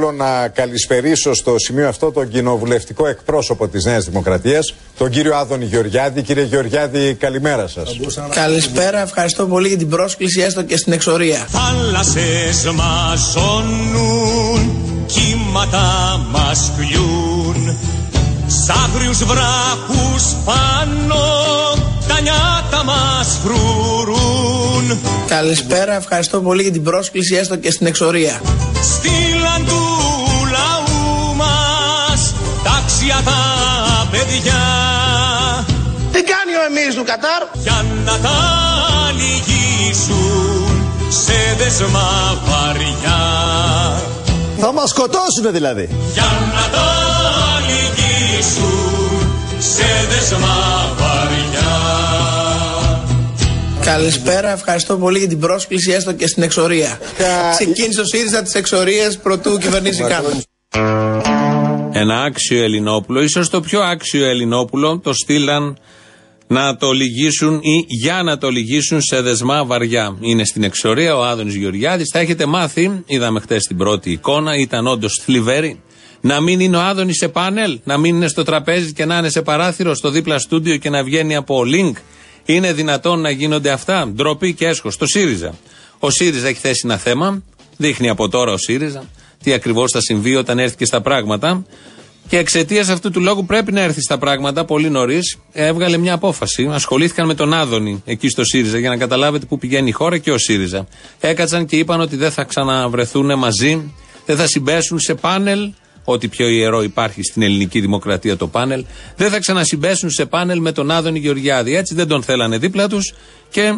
Θέλω να καλησπερίσω στο σημείο αυτό τον κοινοβουλευτικό εκπρόσωπο της Νέας Δημοκρατίας, τον κύριο Άδωνη Γεωργιάδη. Κύριε Γεωργιάδη, καλημέρα σας. Καλησπέρα, ευχαριστώ πολύ για την πρόσκληση έστω και στην εξορία. Θάλασσες μαζώνουν, κύματα μας κλειούν, σ' άγριους βράχους πάνω, τα νιάτα μας φρουρούν. Καλησπέρα, ευχαριστώ πολύ για την πρόσκληση έστω και στην εξορία. Στείλαν τάξια τα παιδιά Τι κάνει ο εμείς του Κατάρ; για να τα λυγίσουν σε δεσμά βαριά Θα μας σκοτώσουν δηλαδή. για να τα λυγίσουν σε δεσμά βαριά Καλησπέρα, ευχαριστώ πολύ για την πρόσκληση έστω και στην εξορία. Ξεκίνησε ο ΣΥΡΙΖΑ τις εξορίες πρωτού κυβερνήσει καν. Ένα άξιο Ελληνόπουλο, ίσως το πιο άξιο Ελληνόπουλο, το στείλαν να το λυγίσουν ή για να το λυγίσουν σε δεσμά βαριά. Είναι στην εξορία ο Άδωνης Γεωργιάδης. Θα έχετε μάθει, είδαμε χθε την πρώτη εικόνα, ήταν όντως θλιβερή. Να μην είναι ο Άδωνης σε πάνελ, να μην είναι στο τραπέζι και να είναι σε παράθυρο, στο δίπλα στούντιο και να βγαίνει από link. Είναι δυνατόν να γίνονται αυτά. Ντροπή και έσχος. Το ΣΥΡΙΖΑ. Ο ΣΥΡΙΖΑ έχει θέσει ένα θέμα. Δείχνει από τώρα ο ΣΥΡΙΖΑ τι ακριβώς θα συμβεί όταν έρθει και στα πράγματα. Και εξαιτίας αυτού του λόγου πρέπει να έρθει στα πράγματα πολύ νωρίς. Έβγαλε μια απόφαση. Ασχολήθηκαν με τον Άδωνη εκεί στο ΣΥΡΙΖΑ για να καταλάβετε πού πηγαίνει η χώρα και ο ΣΥΡΙΖΑ. Έκατσαν και είπαν ότι δεν θα ξαναβρεθούν μαζί, δεν θα συμπέσουν σε πάνελ. Ό,τι πιο ιερό υπάρχει στην ελληνική δημοκρατία το πάνελ. Δεν θα ξανασυμπέσουν σε πάνελ με τον Άδωνη Γεωργιάδη. Έτσι δεν τον θέλανε δίπλα τους και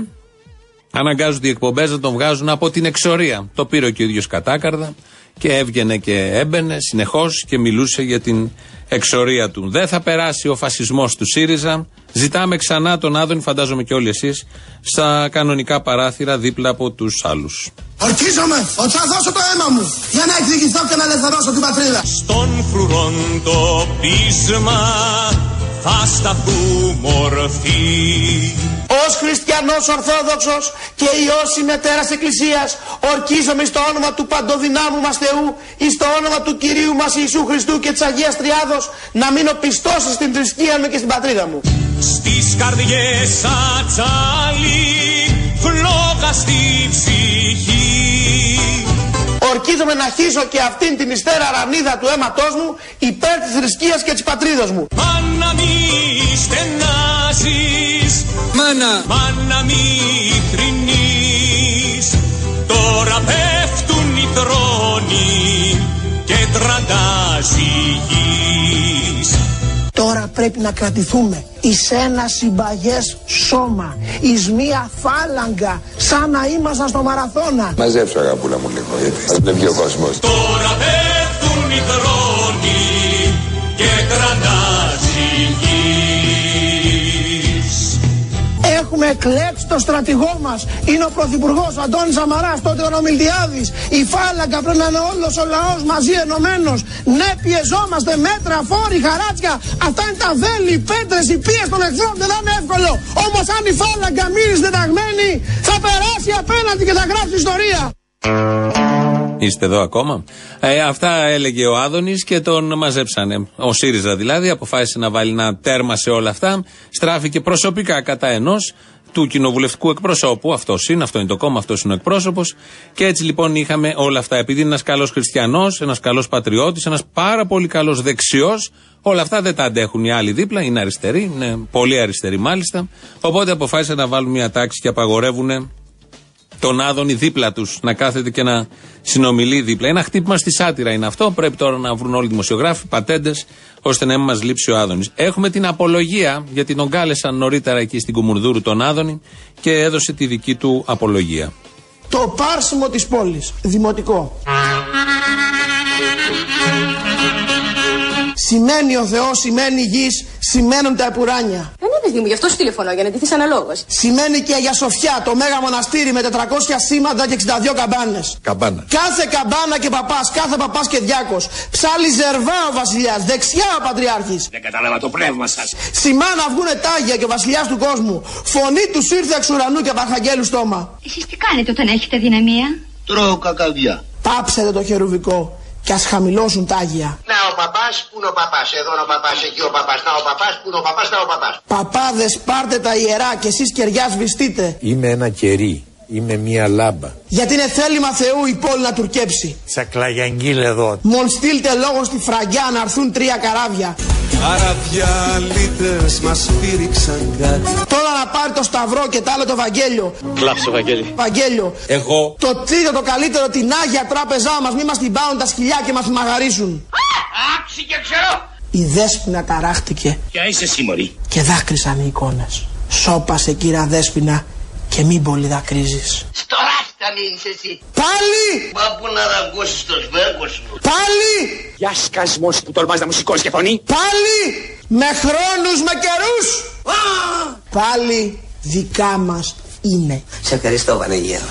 αναγκάζονται οι εκπομπές να τον βγάζουν από την εξορία. Το πήρε και ο ίδιος κατάκαρδα και έβγαινε και έμπαινε συνεχώς και μιλούσε για την εξορία του. Δεν θα περάσει ο φασισμός του ΣΥΡΙΖΑ. Ζητάμε ξανά τον Άδωνη, φαντάζομαι και όλοι εσείς, στα κανονικά παράθυρα δίπλα από τους άλλους. Ορκίζομαι ότι θα δώσω το αίμα μου για να εκδικηθώ και να ελευθερώσω την πατρίδα. Στον φρουρόν το πείσμα θα σταθούμε ορθοί Ως χριστιανός Ορθόδοξος και Υιός ημετέρας Εκκλησίας ορκίζομαι στο όνομα του παντοδυνάμου μας Θεού ή στο όνομα του Κυρίου μας Ιησού Χριστού και της Αγίας Τριάδος να μείνω πιστός στην θρησκεία μου και στην πατρίδα μου. Στις καρδιές ατσάλι φλόγα στη ψυχή Ορκίζομαι να χύσω και αυτήν την υστέρα ρανίδα του αίματός μου υπέρ της θρησκείας και της πατρίδας μου. Μάνα μη στενάζεις Μάνα! Μάνα μη θρηνείς Τώρα πέφτουν οι θρόνοι Και τραντάζει η γης Τώρα πρέπει να κρατηθούμε εις ένα συμπαγές σώμα, εις μία φάλαγγα, σαν να ήμασταν στο μαραθώνα. Μαζέψω αγαπούλα μου λίγο, γιατί θα δεν βγει ο κόσμος. Τώρα πέφτουν οι θρόνοι Και τραντάζει η γης Έχουμε εκλέξει το στρατηγό μας. Είναι ο Πρωθυπουργός ο Αντώνης Σαμαράς, τότε ο Νομιλτιάδης. Η φάλαγγα πρέπει να είναι όλος ο λαός μαζί ενωμένος. Ναι, πιεζόμαστε μέτρα, φόροι, χαράτσια. Αυτά είναι τα βέλη, οι πέτρες, οι πίες των εχθρών. Δεν θα είναι εύκολο. Όμως αν η φάλαγγα μείνει συνταγμένη, θα περάσει απέναντι και θα γράψει ιστορία. Είστε εδώ ακόμα; Ε, αυτά έλεγε ο Άδωνης και τον μαζέψανε. Ο ΣΥΡΙΖΑ δηλαδή αποφάσισε να βάλει ένα τέρμα σε όλα αυτά. Στράφηκε προσωπικά κατά ενός του κοινοβουλευτικού εκπροσώπου. Αυτός είναι, αυτό είναι το κόμμα, αυτός είναι ο εκπρόσωπος. Και έτσι λοιπόν είχαμε όλα αυτά. Επειδή είναι ένας καλός χριστιανός, ένας καλός πατριώτης, ένας πάρα πολύ καλός δεξιός, όλα αυτά δεν τα αντέχουν οι άλλοι δίπλα. Είναι αριστεροί, είναι πολύ αριστεροί μάλιστα. Οπότε αποφάσισαν να βάλουν μια τάξη και απαγορεύουν τον Άδωνη δίπλα τους, να κάθεται και να συνομιλεί δίπλα. Ένα χτύπημα στη σάτυρα είναι αυτό. Πρέπει τώρα να βρουν όλοι οι δημοσιογράφοι, πατέντες, ώστε να μην μας λείψει ο Άδωνης. Έχουμε την απολογία, γιατί τον κάλεσαν νωρίτερα εκεί στην Κουμουρδούρου τον Άδωνη και έδωσε τη δική του απολογία. Το πάρσιμο της πόλης, δημοτικό. Σημαίνει ο Θεός, σημαίνει η γης, σημαίνουν τα επουράνια. Ε, ναι, παιδί μου, γι' αυτό σου τηλεφωνώ, για να ντυθείς αναλόγως. Σημαίνει και η Αγία Σοφιά, το μέγα μοναστήρι με 400 σήματα και 62 καμπάνες. Καμπάνα. Κάθε καμπάνα και παπάς, κάθε παπάς και διάκος. Ψάλλει ζερβά ο βασιλιάς, δεξιά ο πατριάρχης. Δεν κατάλαβα το πνεύμα σας Σημά να βγουνε τάγια και ο βασιλιάς του κόσμου. Φωνή του ήρθε εξ ουρανού και από αρχαγγέλου στόμα. Εσείς τι κάνετε όταν έχετε δυναμία; Τρώω κακαδιά. Πάψετε το χερουβικό. Και ας χαμηλώσουν τα άγια. Να ο παπάς, πού είναι ο παπάς, εδώ είναι ο παπάς, εκεί ο παπάς, να ο παπάς, πού είναι ο παπάς, να ο παπάς. Παπάδες πάρτε τα ιερά και εσείς κεριά σβηστείτε. Είμαι ένα κερί. Είμαι μία λάμπα. Γιατί είναι θέλημα Θεού η πόλη να τουρκέψει. Τσακλαγιαγγίλ εδώ. Μον στείλτε λόγο στη φραγκιά να έρθουν τρία καράβια. Αραβιαλίτες μας πήριξαν κάτι Τώρα να πάρει το σταυρό και τα άλλο το Βαγγέλιο. Κλάψε Βαγγέλη. Βαγγέλιο. Εγώ. Το τρίτο το καλύτερο την Άγια Τράπεζά μας. Μη μας την πάρουν τα σκυλιά και μας μαγαρίσουν. Άξι και ξέρω. Η Δέσποινα ταράχτηκε Ποια είσαι εσύ μωρή. και δάκρυσαν οι εικόνες. Σώπασε κύρα Δέσποινα και μην πολύ δακρύζεις. Στο ράστα μείνεις εσύ. Πάλι! Μα πού να δαγκώσεις το σβέρκο σου. Πάλι! Γεια σκασμός που τολμάς να μου σηκώσεις και φωνή. Πάλι! Με χρόνους, με καιρούς! Πάλι δικά μας είναι. Σε ευχαριστώ Βανεγέρο.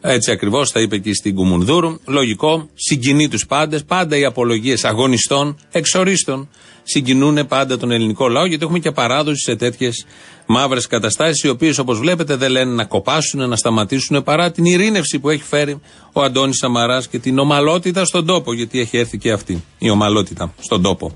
Έτσι ακριβώς τα είπε και στην Κουμουνδούρου. Λογικό, συγκινεί τους πάντες. Πάντα οι απολογίες αγωνιστών, εξορίστων, συγκινούν πάντα τον ελληνικό λαό, γιατί έχουμε και παράδοση σε τέτοιες μαύρες καταστάσεις, οι οποίες όπως βλέπετε δεν λένε να κοπάσουν, να σταματήσουν, παρά την ειρήνευση που έχει φέρει ο Αντώνης Σαμαράς και την ομαλότητα στον τόπο, γιατί έχει έρθει και αυτή η ομαλότητα στον τόπο.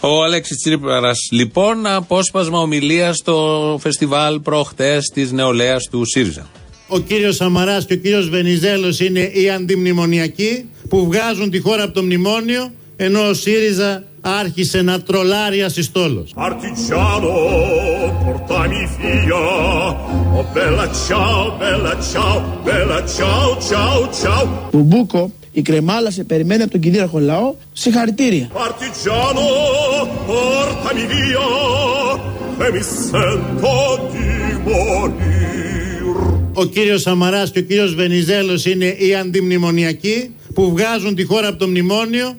Ο Αλέξης Τσίπρας, λοιπόν, απόσπασμα ομιλίας στο φεστιβάλ προχτές της νεολαίας του ΣΥΡΙΖΑ. Ο κύριος Σαμαράς και ο κύριος Βενιζέλος είναι οι αντιμνημονιακοί που βγάζουν τη χώρα από το μνημόνιο ενώ ο ΣΥΡΙΖΑ άρχισε να τρολάρει ασυστόλος. Artigiano, portami via Oh bella ciao, bella ciao, bella ciao, ciao, ciao Ο Μπούκο, η κρεμάλα σε περιμένει από τον κυρίαρχο λαό. Συγχαρητήρια. Artigiano, portami via E mi sento di morir Ο κύριος Σαμαράς και ο κύριος Βενιζέλος είναι οι αντιμνημονιακοί που βγάζουν τη χώρα από το μνημόνιο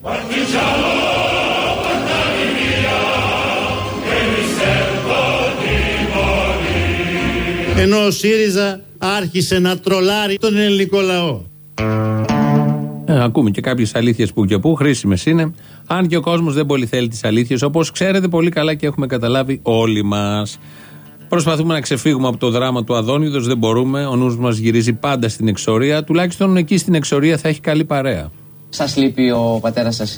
ενώ ο ΣΥΡΙΖΑ άρχισε να τρολάρει τον ελληνικό λαό. Ε, ακούμε και κάποιες αλήθειες που και που, χρήσιμες είναι. Αν και ο κόσμος δεν πολύ θέλει τις αλήθειες, όπως ξέρετε πολύ καλά και έχουμε καταλάβει όλοι μας. Προσπαθούμε να ξεφύγουμε από το δράμα του Αδόνιδος, δεν μπορούμε. Ο νους μας γυρίζει πάντα στην εξορία. Τουλάχιστον εκεί στην εξορία θα έχει καλή παρέα. Σας λείπει ο πατέρας σας,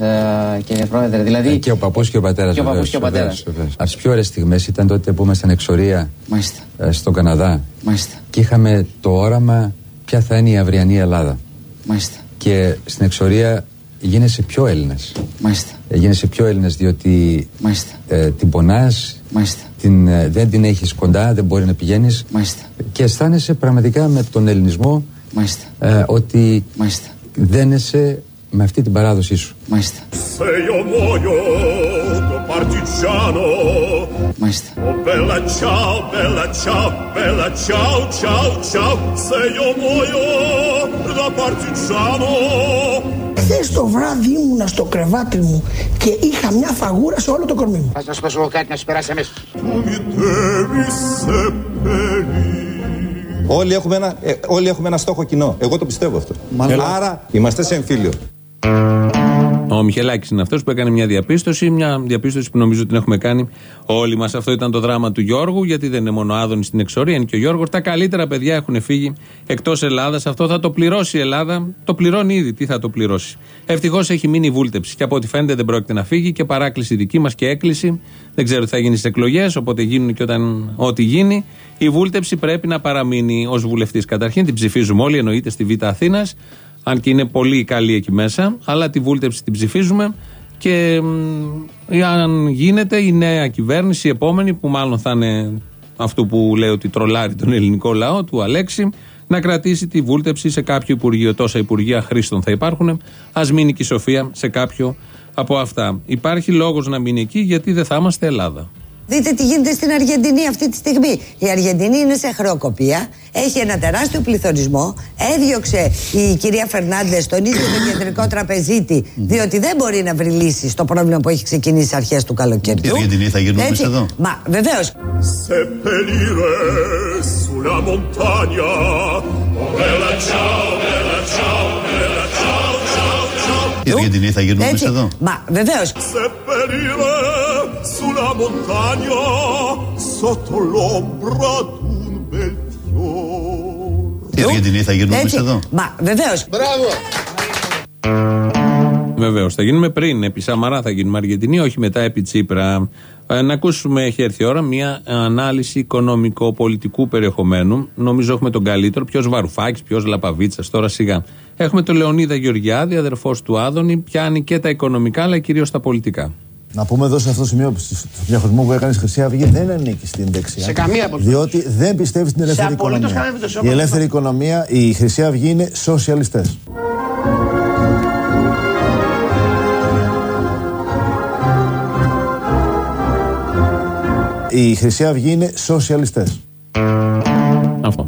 κύριε Πρόεδρε, δηλαδή. Και ο παππούς και ο πατέρας. Και ο παππούς και ο πατέρας. Από τις πιο ωραίες στιγμές ήταν τότε που ήμασταν εξορία Μάλιστα. ε, στον Καναδά. Μάλιστα. Και είχαμε το όραμα ποια θα είναι η αυριανή Ελλάδα. Μάλιστα. Και στην εξορία γίνεσαι πιο Έλληνας. Μάλιστα. Γίνεσαι πιο Έλληνας διότι Μάλιστα. ε, την πονάς, Μάλιστα. την, ε, δεν την έχεις κοντά, δεν μπορεί να πηγαίνεις. Μάλιστα. Και αισθάνεσαι πραγματικά με τον ελληνισμό Μάλιστα. ε, ότι Μάλιστα. δένεσαι με αυτή την παράδοσή σου. Μάλιστα. Se io muoio da partigiano Μάλιστα. Χθες το βράδυ ήμουνα στο κρεβάτι μου και είχα μια φαγούρα σε όλο το κορμί μου. Ας να σου πω εγώ κάτι να σου περάσει αμέσως. Tu mi devi seppellire Όλοι έχουμε, ένα, ε, όλοι έχουμε ένα στόχο κοινό. Εγώ το πιστεύω αυτό. Άρα είμαστε σε εμφύλιο. Ο Μιχελάκης είναι αυτός που έκανε μια διαπίστωση, μια διαπίστωση που νομίζω την έχουμε κάνει όλοι μας. Αυτό ήταν το δράμα του Γιώργου, γιατί δεν είναι μόνο Άδωνη στην εξορία, είναι και ο Γιώργος. Τα καλύτερα παιδιά έχουν φύγει εκτός Ελλάδας. Αυτό θα το πληρώσει η Ελλάδα. Το πληρώνει ήδη. Τι θα το πληρώσει; Ευτυχώς έχει μείνει η βούλτεψη και από ό,τι φαίνεται δεν πρόκειται να φύγει και παράκληση δική μας και έκκληση. Δεν ξέρω τι θα γίνει στις εκλογές, οπότε γίνουν και όταν ό,τι γίνει. Η βούλτεψη πρέπει να παραμείνει ως βουλευτής. Καταρχήν την ψηφίζουμε όλοι, εννοείται στη Β' Αθήνας αν και είναι πολύ καλή εκεί μέσα, αλλά τη βούλτεψη την ψηφίζουμε και μ, αν γίνεται η νέα κυβέρνηση, η επόμενη που μάλλον θα είναι αυτό που λέει ότι τρολάρει τον ελληνικό λαό, του Αλέξη, να κρατήσει τη βούλτεψη σε κάποιο υπουργείο. Τόσα υπουργεία χρήστων θα υπάρχουν. Α μείνει και η Σοφία σε κάποιο από αυτά. Υπάρχει λόγος να μείνει εκεί γιατί δεν θα είμαστε Ελλάδα. Δείτε τι γίνεται στην Αργεντινή αυτή τη στιγμή. Η Αργεντινή είναι σε χρεοκοπία, έχει ένα τεράστιο πληθωρισμό. Έδιωξε η κυρία Φερνάντες τον ίδιο τον κεντρικό τραπεζίτη, διότι δεν μπορεί να βρει λύση στο πρόβλημα που έχει ξεκινήσει στι αρχές του καλοκαιριού. Η Αργεντινή θα γίνουμε εμείς εδώ. Μα βεβαίως. Seppellire sulla montagna. Oh bella ciao, bella ciao, bella ciao, ciao, ciao. Η Αργεντινή θα γίνουμε εμείς εδώ. Μα βεβαίως. Seppellire sulla montagna sotto l'ombra d'un bel fiore. Η Αργεντινή θα γίνουμε εμείς εδώ. Μα βεβαίως. Μπράβο. Βεβαίως. Θα γίνουμε πριν. Επί Σαμαρά θα γίνουμε Αργεντινή, όχι μετά επί Τσίπρα. Ε, να ακούσουμε, έχει έρθει η ώρα, μια ανάλυση οικονομικό-πολιτικού περιεχομένου. Νομίζω έχουμε τον καλύτερο. Ποιος Βαρουφάκης, ποιος Λαπαβίτσας, τώρα σιγά. Έχουμε τον Λεωνίδα Γεωργιάδη, αδερφός του Άδωνη, πιάνει και τα οικονομικά αλλά κυρίως τα πολιτικά. Να πούμε εδώ σε αυτό το σημείο, στο διαχωρισμό που έκανες η Χρυσή Αυγή, δεν ανήκει στην δεξιά. Σε καμία από Διότι δεν πιστεύεις στην ελεύθερη απολύτως οικονομία. καμία περίπτωση, Η όπως ελεύθερη οικονομία, η Χρυσή Αυγή είναι σοσιαλιστές. Η Χρυσή Αυγή είναι σοσιαλιστές.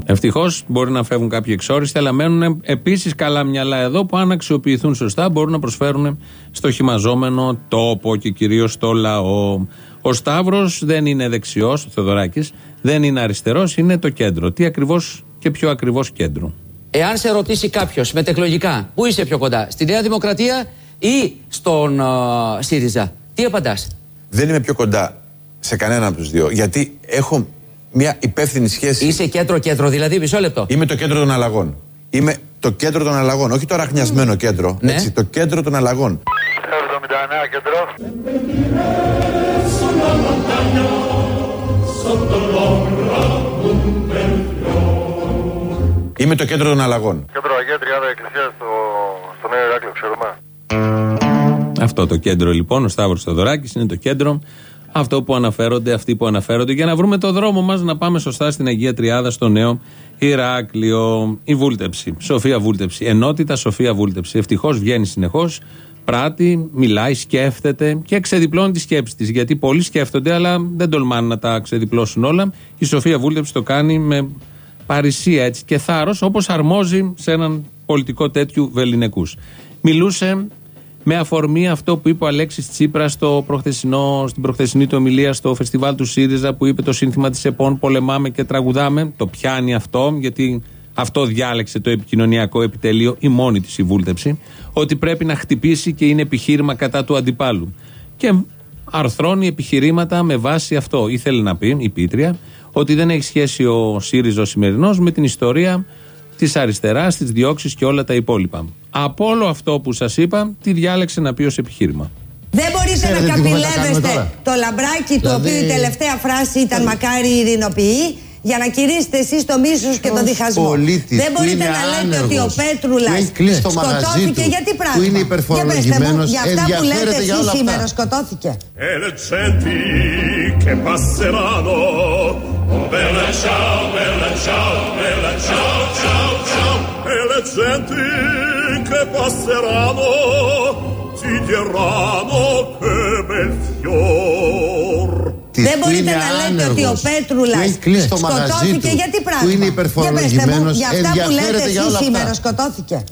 Αυτό. Ευτυχώς μπορεί να φεύγουν κάποιοι εξόριστοι, αλλά μένουν επίσης καλά μυαλά εδώ που αν αξιοποιηθούν σωστά μπορούν να προσφέρουν στο χυμαζόμενο τόπο και κυρίως στο λαό. Ο Σταύρος δεν είναι δεξιός, ο Θεοδωράκης, δεν είναι αριστερός, είναι το κέντρο. Τι ακριβώς και πιο ακριβώς κέντρο. Εάν σε ρωτήσει κάποιος μετεκλογικά, πού είσαι πιο κοντά, στη Νέα Δημοκρατία ή στον α, ΣΥΡΙΖΑ, τι απαντάς; Δεν είμαι πιο κοντά σε κανένα από τους δύο. Γιατί έχω μια υπεύθυνη σχέση. Είσαι κέντρο-κέντρο, δηλαδή μισό λεπτό. Είμαι το κέντρο των αλλαγών. Είμαι το κέντρο των αλλαγών. Όχι το αραχνιασμένο κέντρο. Ναι. Έτσι, το κέντρο των αλλαγών. 79 κέντρο. Είμαι το κέντρο των αλλαγών. Κέντρο Αγία Τριάδα Εκκλησία στο, στο Νέο Ηράκλειο, ξέρουμε. Αυτό το κέντρο λοιπόν, ο Σταύρος Θεοδωράκης είναι το κέντρο. Αυτό που αναφέρονται, αυτοί που αναφέρονται, για να βρούμε το δρόμο μας να πάμε σωστά στην Αγία Τριάδα, στο νέο Ηράκλειο. Η βούλτεψη. Σοφία Βούλτεψη. Ενότητα Σοφία Βούλτεψη. Ευτυχώς βγαίνει συνεχώς, πράττει, μιλάει, σκέφτεται και ξεδιπλώνει τη σκέψη της. Γιατί πολλοί σκέφτονται, αλλά δεν τολμάνε να τα ξεδιπλώσουν όλα. Η Σοφία Βούλτεψη το κάνει με παρησία έτσι και θάρρος, όπως αρμόζει σε έναν πολιτικό τέτοιου βεληνικούς. Μιλούσε με αφορμή αυτό που είπε ο Αλέξης Τσίπρας στο προχθεσινό, στην προχθεσινή του ομιλία στο φεστιβάλ του ΣΥΡΙΖΑ που είπε το σύνθημα της ΕΠΟΝ Πολεμάμε και τραγουδάμε. Το πιάνει αυτό, γιατί αυτό διάλεξε το επικοινωνιακό επιτελείο, η μόνη της η βούλτεψη, ότι πρέπει να χτυπήσει και είναι επιχείρημα κατά του αντιπάλου. Και αρθρώνει επιχειρήματα με βάση αυτό. Ήθελε να πει η Πίτρια ότι δεν έχει σχέση ο ΣΥΡΙΖΑ ο σημερινός με την ιστορία της αριστεράς, της διώξει και όλα τα υπόλοιπα. Από όλο αυτό που σας είπα, τι διάλεξε να πει ως επιχείρημα. Δεν μπορείτε Ξέρετε να τι μπορούμε να κάνουμε καπηλεύεστε τώρα; το λαμπράκι του Δηλαδή- οποίου η τελευταία φράση ήταν μακάρι ειρηνοποιεί για να κηρύσετε εσείς το μίσος και τον Ως διχασμό. πολίτης Δεν που μπορείτε είναι να λέτε ότι ο άνεργος, Πέτρουλας που έχει κλείσει το μαγαζί σκοτώθηκε του, για τι που πράγμα. είναι Για πέστε μου, υπερφορολογημένος, για αυτά που λέτε ενδιαφέρεται για εσείς όλα αυτά. σήμερα σκοτώθηκε. E le genti che passeranno. Oh, bella ciao, bella ciao, bella ciao, ciao, ciao. E le genti che passeranno ti diranno che bel fior. Της Δεν που μπορείτε είναι να λέτε ότι ο άνεργος, Πέτρουλας που έχει κλείσει το μαγαζί σκοτώθηκε του, για τι πράγμα; που είναι Για πέστε μου, υπερφορολογημένος, για αυτά που λέτε ενδιαφέρεται για εσείς όλα σήμερα αυτά. σκοτώθηκε.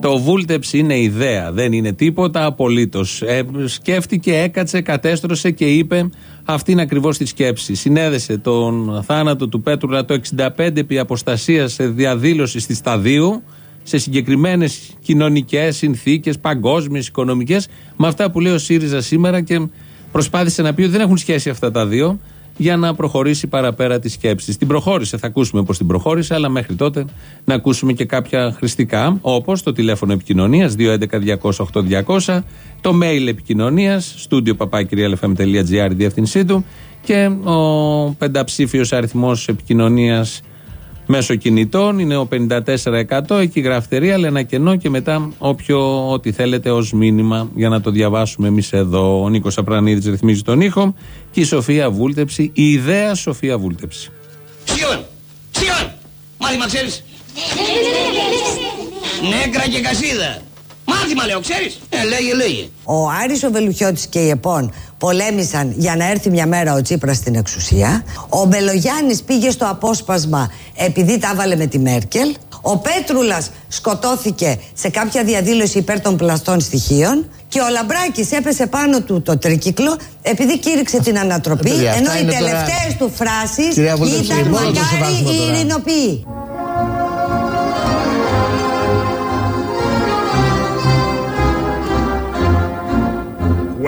Το βούλτεψ είναι ιδέα, δεν είναι τίποτα απολύτως. Ε, σκέφτηκε, έκατσε, κατέστρωσε και είπε αυτή είναι ακριβώς τη σκέψη. Συνέδεσε τον θάνατο του Πέτρουλα το 65 επί αποστασίας σε διαδήλωση στη Σταδίου, σε συγκεκριμένες κοινωνικές συνθήκες, παγκόσμιες, οικονομικές, με αυτά που λέει ο ΣΥΡΙΖΑ σήμερα και προσπάθησε να πει ότι δεν έχουν σχέση αυτά τα δύο για να προχωρήσει παραπέρα τη σκέψη. Την προχώρησε, θα ακούσουμε πώς την προχώρησε, αλλά μέχρι τότε να ακούσουμε και κάποια χρηστικά, όπως το τηλέφωνο επικοινωνίας 211-200-8200, το mail επικοινωνίας, στούντιο παπάκυριαλεφm.gr, η διεύθυνσή του, και ο πενταψήφιος αριθμός επικοινωνίας μέσω κινητών είναι ο 54%. Εκεί γραφτερή, αλλά ένα κενό και μετά όποιο ό,τι θέλετε ως μήνυμα για να το διαβάσουμε εμείς εδώ. Ο Νίκος Απρανίδης ρυθμίζει τον ήχο και η Σοφία Βούλτεψη, η ιδέα Σοφία Βούλτεψη. Σιόν! Σιόν! Μάθημα ξέρεις. Νέκρα και κασίδα. Μάθε Σύνθημα λέω, ξέρεις; Ε, λέγε, λέγε. Ο Άρης ο Βελουχιώτης και η ΕΠΟΝ πολέμησαν για να έρθει μια μέρα ο Τσίπρας στην εξουσία. Ο Μπελογιάννης πήγε στο απόσπασμα επειδή τα έβαλε με τη Μέρκελ. Ο Πέτρουλας σκοτώθηκε σε κάποια διαδήλωση υπέρ των πλαστών στοιχείων. Και ο Λαμπράκης έπεσε πάνω του το τρίκυκλο επειδή κήρυξε την ανατροπή. Παιδιά, αυτά ενώ οι είναι τώρα- τελευταίες του φράσεις Κυρία Βούλτεψη, ήταν μόνο το μακάρι σεβάσουμε οι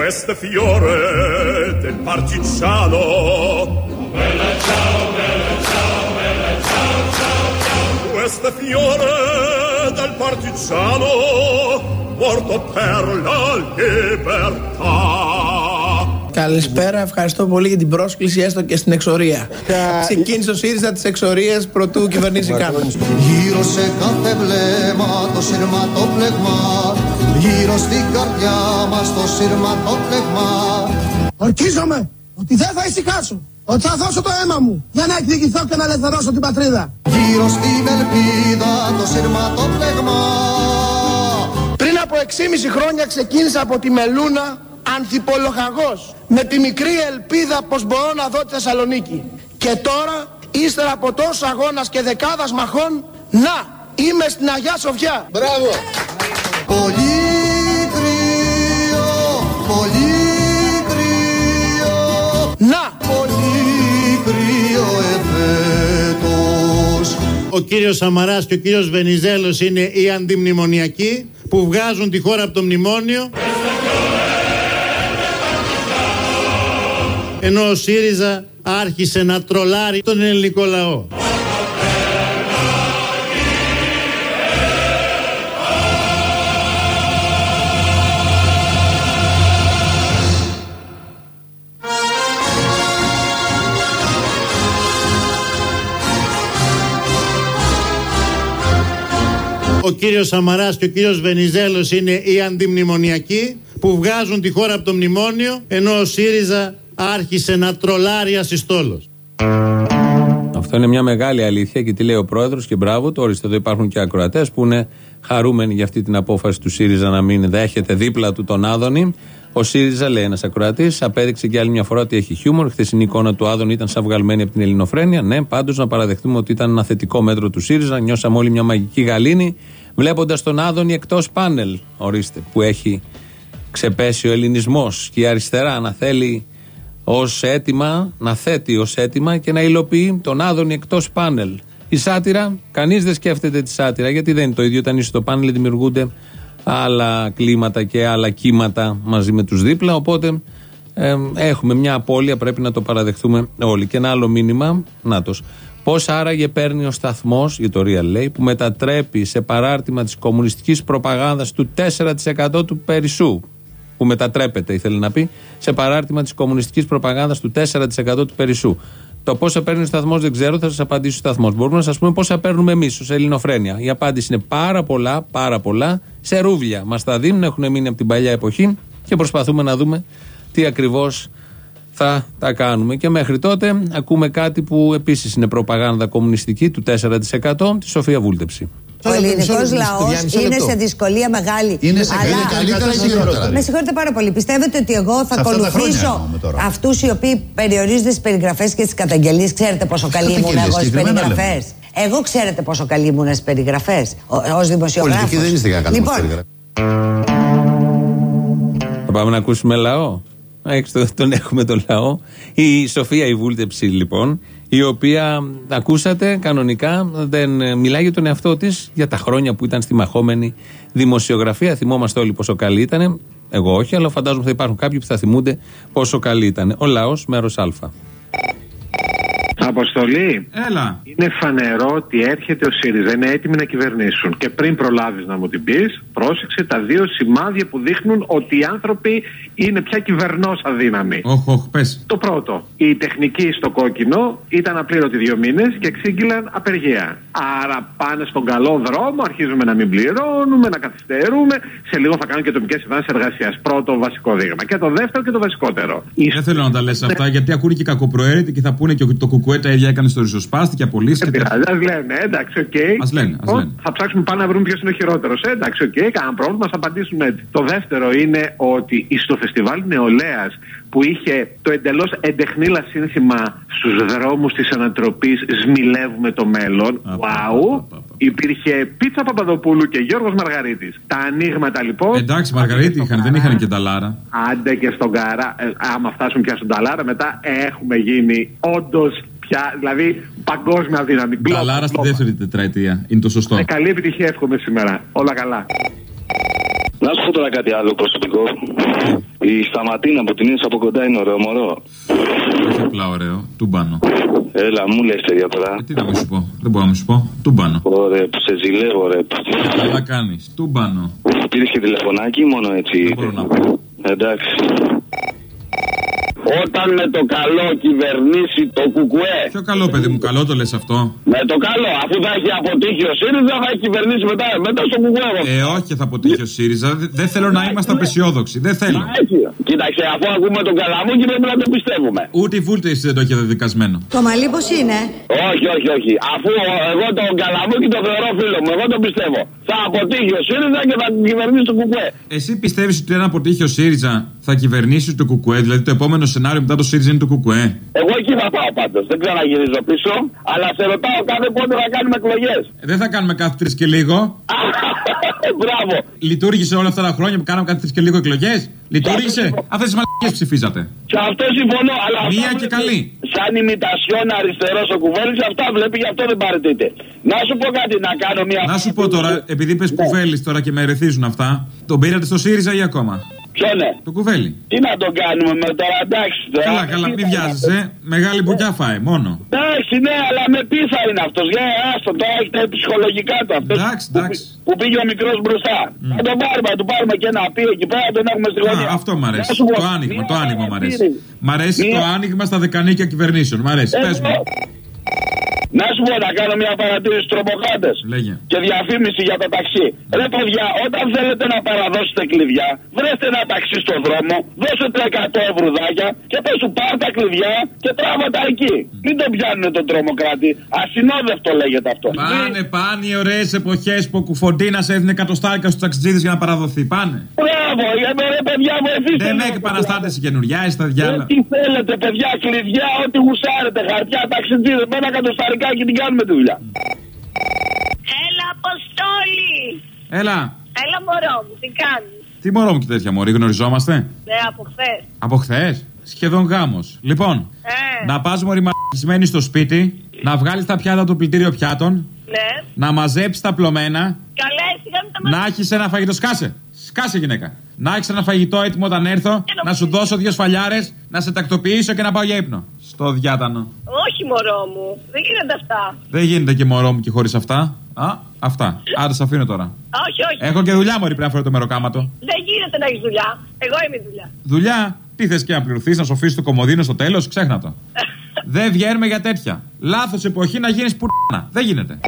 veste fiore del partigiano. Oh, bella ciao, bella ciao, bella ciao, ciao, ciao. Veste fiore del partigiano, morto per la libertà. Καλησπέρα, ευχαριστώ πολύ για την πρόσκληση έστω και στην εξορία. Ξεκίνησε ο ΣΥΡΙΖΑ τις εξορίες πρωτού κυβερνήσει καν. Γύρω σε κάθε βλέμμα το σειρματόπλεγμα Γύρω στην καρδιά μας το σειρματόπλεγμα Ορκίζομαι ότι δεν θα ησυχάσω. Ότι θα δώσω το αίμα μου για να εκδικηθώ και να ελευθερώσω την πατρίδα. Γύρω στην ελπίδα το σειρματόπλεγμα Πριν από 6,5 χρόνια ξεκίνησα από τη Μελούνα ανθιπολογαγός με τη μικρή ελπίδα πως μπορώ να δω τη Θεσσαλονίκη. Και τώρα, ύστερα από τόσο αγώνας και δεκάδας μαχών, να, είμαι στην Αγιά Σοφιά. Μπράβο! Πολύ κρύο, πολύ κρύο Να! Πολύ κρύο εφέτος Ο κύριος Σαμαράς και ο κύριος Βενιζέλος είναι οι αντιμνημονιακοί που βγάζουν τη χώρα από το μνημόνιο ενώ ο ΣΥΡΙΖΑ άρχισε να τρολάρει τον ελληνικό λαό. Ο κύριος Σαμαράς και ο κύριος Βενιζέλος είναι οι αντιμνημονιακοί που βγάζουν τη χώρα από το μνημόνιο ενώ ο ΣΥΡΙΖΑ άρχισε να τρολάρει ασυστόλος. Αυτό είναι μια μεγάλη αλήθεια και τι λέει ο πρόεδρος και μπράβο του. Ορίστε, εδώ υπάρχουν και ακροατές που είναι χαρούμενοι για αυτή την απόφαση του ΣΥΡΙΖΑ να μην δέχεται δίπλα του τον Άδωνη. Ο ΣΥΡΙΖΑ, λέει ένας ακροατής, απέδειξε και άλλη μια φορά ότι έχει χιούμορ. Η χθεσινή εικόνα του Άδωνη ήταν σαν βγαλμένη από την Ελληνοφρένεια. Ναι, πάντως να παραδεχτούμε ότι ήταν ένα θετικό μέτρο του ΣΥΡΙΖΑ. Νιώσαμε όλοι μια μαγική γαλήνη βλέποντας τον Άδωνη εκτός πάνελ. Ορίστε, που έχει ξεπέσει ο ελληνισμός και η αριστερά να θέλει ως έτοιμα, να θέτει ως έτοιμα και να υλοποιεί τον Άδωνη εκτός πάνελ. Η σάτυρα, κανείς δεν σκέφτεται τη σάτυρα, γιατί δεν είναι το ίδιο. Όταν είσαι στο πάνελ, δημιουργούνται άλλα κλίματα και άλλα κύματα μαζί με τους δίπλα. Οπότε ε, έχουμε μια απώλεια, πρέπει να το παραδεχτούμε όλοι. Και ένα άλλο μήνυμα, νάτος. Πώς άραγε παίρνει ο σταθμός, για το Real λέει, που μετατρέπει σε παράρτημα της κομμουνιστικής προπαγάνδας του 4% του περισσού, που μετατρέπεται, ήθελε να πει, σε παράρτημα της κομμουνιστικής προπαγάνδας του 4% του περισσού. Το πόσα παίρνει ο σταθμός δεν ξέρω, θα σας απαντήσει ο σταθμός. Μπορούμε να σας πούμε πόσα παίρνουμε εμείς ως Ελληνοφρένεια. Η απάντηση είναι πάρα πολλά, πάρα πολλά σε ρούβλια. Μας τα δίνουν, έχουν μείνει από την παλιά εποχή και προσπαθούμε να δούμε τι ακριβώς θα τα κάνουμε. Και μέχρι τότε ακούμε κάτι που επίσης είναι προπαγάνδα κομμουνιστική του 4% τη Σοφία Βούλτεψη. Ο ελληνικό λαός είναι σε δυσκολία μεγάλη. Είναι σε αλλά- καλύτερα ή χειρότερα. Με συγχωρείτε πάρα πολύ. Πιστεύετε ότι εγώ θα Σε αυτά τα χρόνια ακολουθήσω εννοούμε τώρα. αυτούς οι οποίοι περιορίζονται στις περιγραφές και στις καταγγελίες; Ξέρετε πόσο καλή ήμουν καταγγελίες, εγώ στις συγκεκριμένα περιγραφές; Εγώ ξέρετε πόσο καλή ήμουν στις περιγραφές ως δημοσιογράφος. Πολιτική δεν είστε για καλή Λοιπόν, περιγραφή. Θα πάμε να ακούσουμε λαό. Έχεις το- τον έχουμε τον λαό. Η Σοφία η Βούλτεψη λοιπόν, η οποία ακούσατε κανονικά δεν ε, μιλάει για τον εαυτό της για τα χρόνια που ήταν στη μαχόμενη δημοσιογραφία. Θυμόμαστε όλοι πόσο καλή ήταν. Εγώ όχι, αλλά φαντάζομαι θα υπάρχουν κάποιοι που θα θυμούνται πόσο καλή ήταν. Ο λαός, μέρος Α. Αποστολή. Έλα. Είναι φανερό ότι έρχεται ο ΣΥΡΙΖΑ, είναι έτοιμοι να κυβερνήσουν. Και πριν προλάβεις να μου την πεις, πρόσεξε τα δύο σημάδια που δείχνουν ότι οι άνθρωποι είναι πια κυβερνώσα δύναμη. Όχι, όχι, πες. Το πρώτο, η τεχνική στο κόκκινο ήταν απλήρωτη δύο μήνες και εξήγγειλαν απεργία. Άρα πάνε στον καλό δρόμο, αρχίζουμε να μην πληρώνουμε, να καθυστερούμε. Σε λίγο θα κάνουν και τοπικές συμβάσεις εργασίας. Πρώτο βασικό δείγμα. Και το δεύτερο και το βασικότερο. Η Δεν θέλω να τα λες αυτά γιατί ακούνε και οι κακοπροαίρετοι και θα πούνε και το ΚΚΕ τα τα ίδια έκανε στο Ριζοσπάστη και απολύσεις. Δεν πειράζει, ας λένε, εντάξει, οκ. Ας λένε, ας λένε. Θα ψάξουμε πάνω να βρούμε ποιος είναι ο χειρότερος. Εντάξει, οκ, κανένα πρόβλημα, θα απαντήσουμε έτσι. Το δεύτερο είναι ότι στο φεστιβάλ νεολαίας που είχε το εντελώς εντεχνήλα σύνθημα στους δρόμους της ανατροπής Σμιλεύουμε το μέλλον. Wow. Υπήρχε Πίτσα Παπαδοπούλου και Γιώργος Μαργαρίτης. Τα ανοίγματα λοιπόν. Εντάξει, Μαργαρίτη είχαν, δεν είχαν και ταλάρα. Άντε και στον Καρά. Ε, άμα φτάσουν πια στον Ταλάρα, μετά έχουμε γίνει όντως πια, δηλαδή παγκόσμια δύναμη. Ταλάρα στη δεύτερη τετραετία. Είναι το σωστό. Ε, καλή επιτυχία εύχομαι σήμερα. Όλα καλά. Να σου πω τώρα κάτι άλλο προσωπικό. Η Σταματίνα που την είδες από κοντά είναι ωραίο μωρό. Όχι απλά ωραίο, τούμπανο. Έλα, μου λες τέτοια τώρα. Τι να μου σου πω, δεν μπορώ να μου σου πω. Τούμπανο. Ωραία, που σε ζηλεύω, ρε. Καλά κάνεις. Τούμπανο. Πήρες και τηλεφωνάκι ή μόνο έτσι. Δεν μπορώ να πω. Εντάξει. Όταν με το καλό κυβερνήσει το κουκουέ. Ποιο καλό, παιδί μου, καλό το λες αυτό; Με το καλό, αφού θα έχει αποτύχει ο ΣΥΡΙΖΑ, θα έχει κυβερνήσει μετά, μετά στο κουκουέ. Ε, όχι, θα αποτύχει ο ΣΥΡΙΖΑ. Δε- Δεν θέλω να είμαστε απεσιόδοξοι. Δεν θέλω. Μα έχει. Κοίταξε, αφού ακούμε τον Καλαμούκι πρέπει να το πιστεύουμε. Ούτε η Βούλτεϊ δεν το έχει δεδικασμένο. Το μαλλί πώς είναι; Όχι, όχι, όχι. Αφού ο- εγώ τον Καλαμούκι τον θεωρώ φίλο μου, εγώ τον πιστεύω. Θα αποτύχει ο ΣΥΡΙΖΑ και θα κυβερνήσει το κουκουέ. Εσύ πιστεύεις ότι αν αποτύχει ο ΣΥΡΙΖΑ θα κυβερνήσει το Κουκουέ, δηλαδή το επόμενο σενάριο μετά το ΣΥΡΙΖΑ είναι το Κουκουέ. Εγώ εκεί θα πάω πάντως. Δεν ξαναγυρίζω πίσω, αλλά σε ρωτάω κάθε πότε θα κάνουμε εκλογές. Ε, Δεν θα κάνουμε κάθε τρεις και λίγο. Μπράβο. Λειτουργήσε όλα αυτά τα χρόνια που κάναμε κάθε τρεις και λίγο εκλογές. Λειτουργήσε. Αυτές τις μαλακίες ψηφίζατε. Σε αυτό συμφωνώ, αλλά. Μία αυτά και βλέπεις καλή. Σαν ημιτασιόν αριστερός ο κουβέλης, αυτά βλέπει, γι' αυτό δεν παραιτείται. Να σου πω κάτι, να κάνω μια. Να σου πω τώρα, επειδή πε κουβέλης τώρα και με ερεθίζουν αυτά, τον πήρατε στο ΣΥΡΙΖΑ ή ακόμα; Ποιο ναι. Το κουβέλι. Τι να τον κάνουμε με τώρα, εντάξει. Τώρα, Καλά, καλά, μην βιάζεσαι. Μεγάλη μπουκιά φάει, μόνο. Εντάξει, ναι, αλλά με πίθα είναι αυτός. Για άστο, τώρα έχει τα ψυχολογικά του αυτό. Εντάξει, εντάξει. Που, που πήγε ο μικρός μπροστά. Θα τον πάρουμε, θα του πάρουμε και ένα πει εκεί πέρα, τον έχουμε στη Α, γωνία. αυτό μ' αρέσει. Να σου πω, Το άνοιγμα, μία το άνοιγμα μ' αρέσει. παρατήρηση. Μ' αρέσει Μία- το άνοιγμα στα δεκανίκια κυβερνήσεων. Μ' αρέσει. Ε, Πες μου. Να σου πω να κάνω μια παρατήρηση στους τρομοκράτες. Λέγε. Και διαφήμιση για το ταξί. Ρε παιδιά, όταν θέλετε να παραδώσετε κλειδιά, βρέστε ένα ταξί στο δρόμο, δώστε 100 ευρουδάκια και πες σου πάρ τα κλειδιά και τράβα τα εκεί. Μην τον πιάνουν τον τρομοκράτη. Ασυνόδευτο λέγεται αυτό. Πάνε, πάνε οι ωραίες εποχές που ο Κουφοντίνας έδινε εκατοστάρικα στους ταξιτζίδες για να παραδοθεί. Πάνε. Μπράβο, ε, ρε παιδιά, βοηθήστε. Δεν με, έχει παιδιά. επαναστάτε η καινουργιά, η στα διάλα. Τι θέλετε, παιδιά, κλειδιά, ό,τι γουσάρετε, χαρτιά, ταξιτζίδες, με ένα κατοσταρικάκι την κάνουμε τη δουλειά. Έλα, Αποστόλη! Έλα. Έλα, μωρό μου, τι κάνεις; Τι μωρό μου και τέτοια μωρή, γνωριζόμαστε; Ναι, από χθες. Από χθες; Σχεδόν γάμος. Λοιπόν, Ε, να πας μωρή μαρκισμένη στο σπίτι, να βγάλεις τα πιάτα του πλυντήριο πιάτων, ναι. να μαζέψεις τα πλωμένα, Καλά, εσύ δεν τα να έχεις ένα φαγητό. Σκάσε! Σκάσε, γυναίκα. Να έχεις ένα φαγητό έτοιμο όταν έρθω, να σου δώσω δύο σφαλιάρες, να σε τακτοποιήσω και να πάω για ύπνο. Στο διάτανο. Όχι, μωρό μου. Δεν γίνονται αυτά. Δεν γίνεται και μωρό μου και χωρίς αυτά. Α, αυτά. Άντε, σε αφήνω τώρα. Όχι, όχι. Έχω και δουλειά, Μωρή, πρέπει να φέρω το μεροκάματο. Δεν γίνεται να έχεις δουλειά. Εγώ είμαι η δουλειά. Δουλειά, τι θες και να πληρωθείς, να σοφίσει το κομμωδίνο στο τέλος, ξέχνα το. Δεν βγαίνουμε για τέτοια. Λάθος εποχή να γίνεις πουρνά. Δεν γίνεται.